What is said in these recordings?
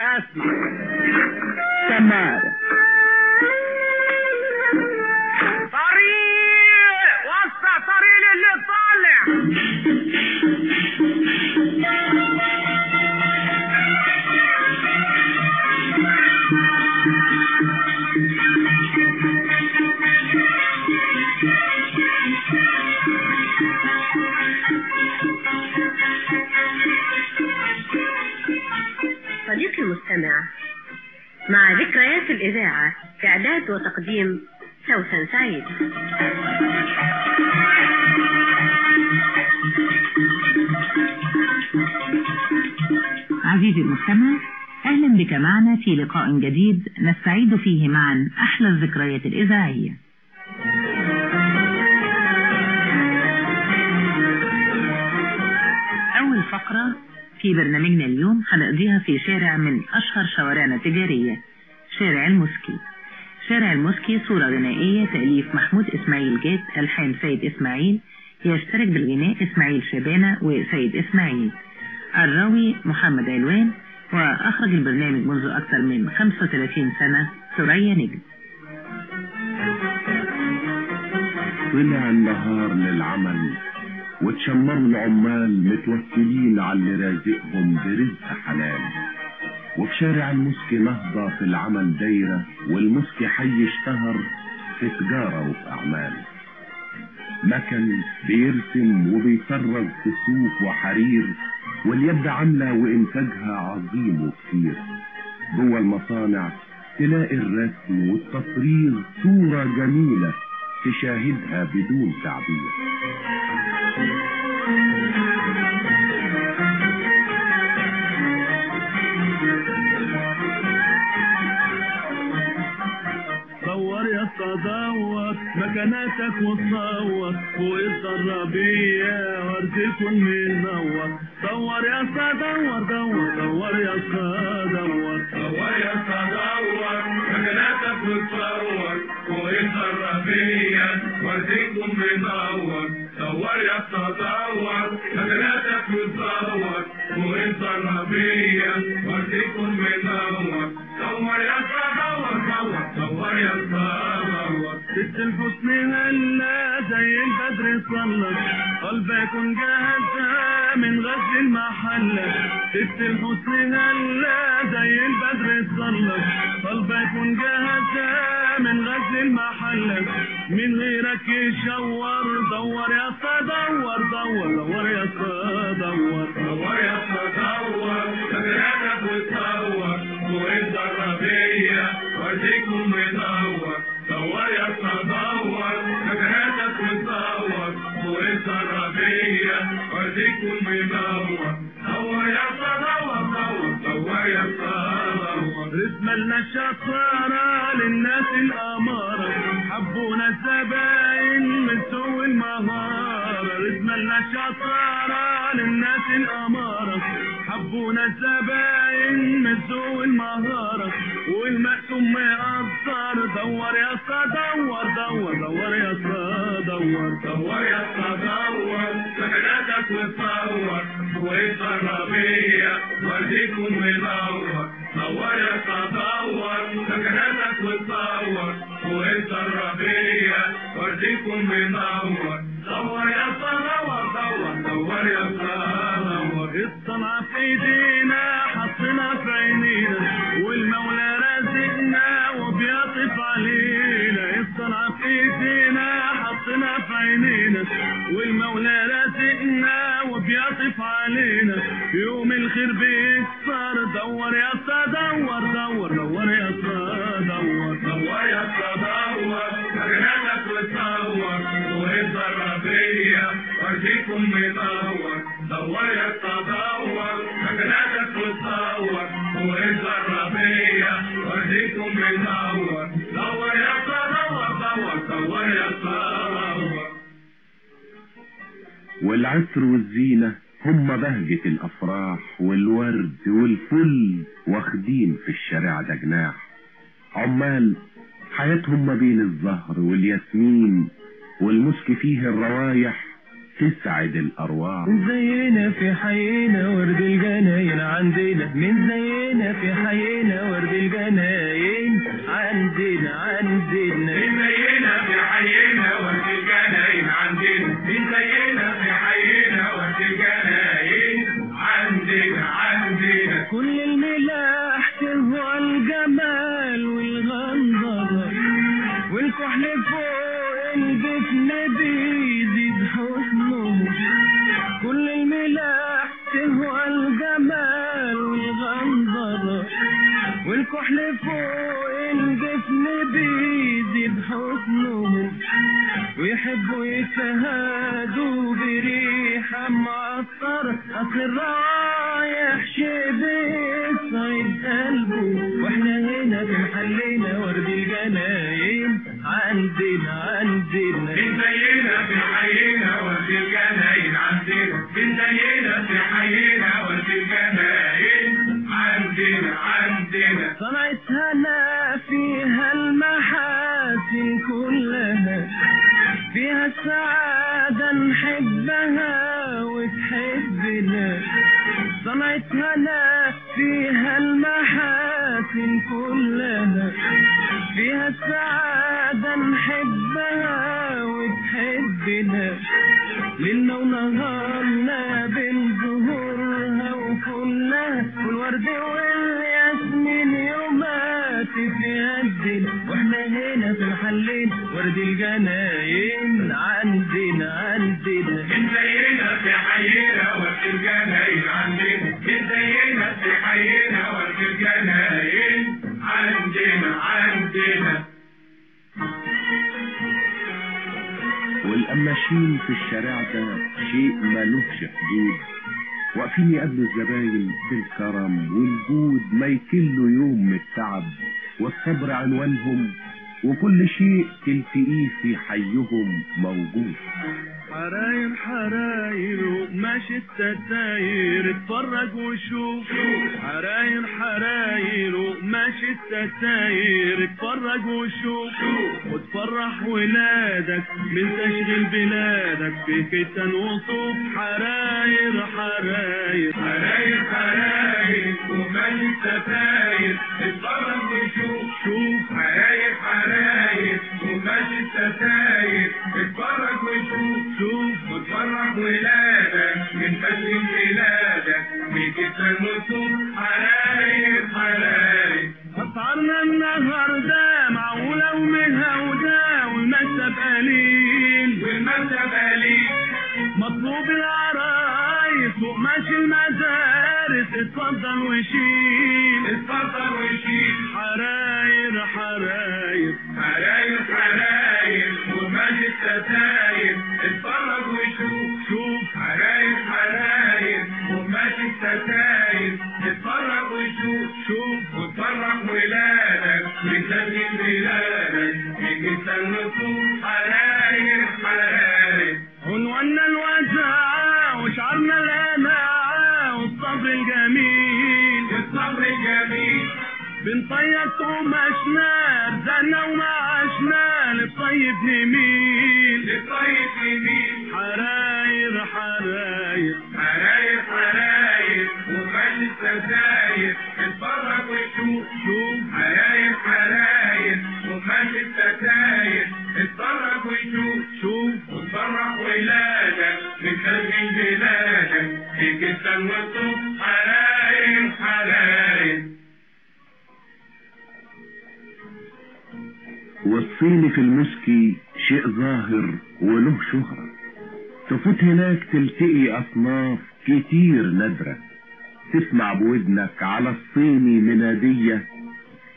أسمع. سمارة طريق. وسع طريق اللي طالع صديقي إعداد وتقديم سوسن سعيد. عزيزي المستمع أهلا بك معنا في لقاء جديد نستعيد فيه معا أحلى الذكريات الإذاعية. أول فقرة في برنامجنا اليوم هنقضيها في شارع من أشهر شوارعنا التجارية شارع المسكي شارع المسكي صورة غنائية تأليف محمود إسماعيل جاد ألحان سيد إسماعيل يشترك بالغناء إسماعيل شبانة وسيد إسماعيل. الراوي محمد علوان وأخرج البرنامج منذ أكثر من 35 سنة ثريا نجم. طلع النهار للعمل وتشمروا العمال متوكلين على اللي رازقهم برزق حلال. وفي شارع المسكي نهضة في العمل دايرة والمسكي حي اشتهر في تجارة وفي أعمال. مكن بيرسم وبيفرج في صوف وحرير واليد عاملة وإنتاجها عظيم وكتير. جوه المصانع تلاقي الرسم والتصرير صورة جميلة تشاهدها بدون تعبير. دور يا اسطى دور مكاناتك وتصور فوق الضربية ورد يكون منور دور يا اسطى دور دور دور يا اسطى دور. دور يا اسطى دور. مكاناتك وتصور فوق الضربية ورد يكون منور دور يا اسطى دور. مكاناتك وتصور فوق الضربية ورد يكون منور دور يا الحسن هلا زي البدر صلت قلبك جاهزة من غزل المحلة ست الحسن هلا زي البدر صلت قلبك جاهزة من غزل المحلة من غيرك يشور دور يا دور دور دور يا دور دور يا رسم لنا الشطارة للناس الأمارة. حبونا الزباين من سوء المهارة. رسم لنا الشطارة للناس الأمارة. حبونا الزباين من سوء المهارة. والمقسوم مقصر دور يا اسطى دور دور دور يا اسطى دور دور يا اسطى مدور. دور يا في ايدينا في والمولى وبيطف علينا في ايدينا في الخير بيكسر دور يا اسطى دور دور دور يا اسطى دور دور يا اسطى دور. مكانتك وتصور والضربية ورديكم مدور دور يا اسطى دور. مكانتك وتصور والضربية ورديكم مدور دور يا اسطى دور دور دور يا اسطى والعطر والزينة هم بهجة الأفراح والورد والفل واخدين في الشارع ده جناح عمال حياتهم ما بين الزهر والياسمين والمسك فيه الروايح تسعد الأرواح. من زينا في حينا ورد الجناين عندنا من زينا في حينا ورد الجناين عندنا عندنا. والكحل فوق الجفن بيزيد حسنه. ويحبوا يتهادوا بريحة معطرة أصل الرايح شي بيسعد قلبه. وإحنا هنا محلنا ورد الجناين. عندنا عندنا. نحبها وتحبنا صنعت هنا فيها المحاسن كلها. فيها السعادة نحبها وتحبنا ليلنا ونهارنا بين زهورها وفلها والورد والياسمين يومات في يدنا وإحنا هنا في محلين ورد الجناين عندنا عندنا. من زينا في حينا ورد الجناين عندنا. من زينا في حينا ورد الجناين عندنا عندنا. والقماشين في الشارع ده شيء ملوش حدود واقفين يقابلوا الزباين بالكرم والجود ما يكلوا يوم من التعب. والصبر عنوانهم وكل شيء تلتقيه في حيهم موجود. حراير حراير وقماش الستاير اتفرج وشوف. حراير حراير وقماش الستاير اتفرج وشوف. وتفرح ولادك من تشغيل بلادك في كتان وصوف. حراير حراير. حراير حراير ومال الستاير الستاير اتفرج وشوف شوف وتفرح ولادك من فجر بلادك في كتان وصوف حراير حراير أسعارنا النهاردة معقولة ومهودة والمكسب قليل. والمكتب قليل. مطلوب العرايس وقماش المدارس اتفضل وشيل. اتفضل وشيل. حراير حراير. عنواننا الوزاعة وشعارنا القناعة والصبر الجميل. الصبر الجميل. بنطيب قماشنا رزقنا ومعاشنا للطيب نميل للطيب يمين والصين في المسكي شيء ظاهر وله شهرة. تفوت هناك تلتقي أصناف كتير نادرة. تسمع بودنك على الصيني منادية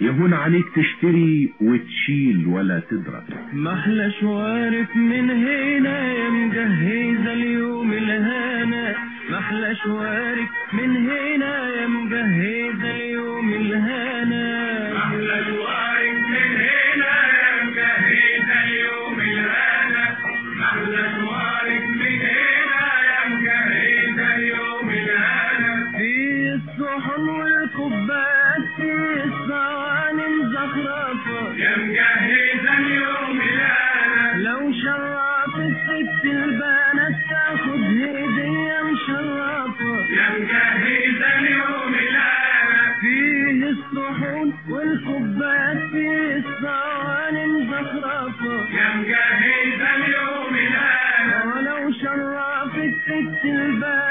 يهون عليك تشتري وتشيل ولا تدرى محلى شوارف من هنا يا مجهزة اليوم الهنا. محلى شوارف من هنا silver.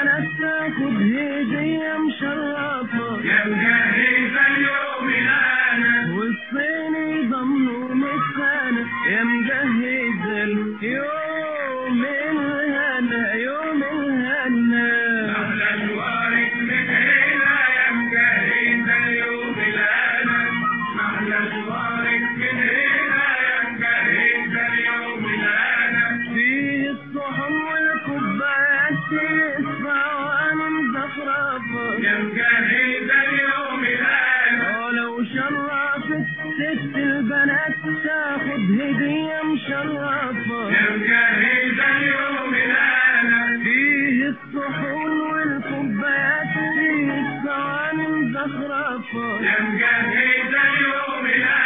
مشرفة جاهزة ليومنا فيه الصحون والكوبايات فيه السواني مزخرفة جاهزة ليومنا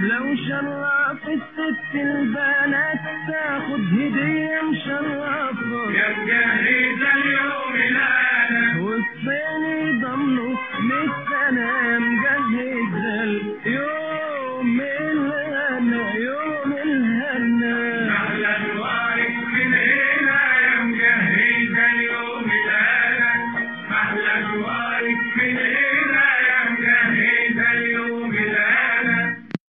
لو شرفت ست البنات تاخد هدية مشرفة. جاهزة ليومنا والصين يضمنوا من السلام اليوم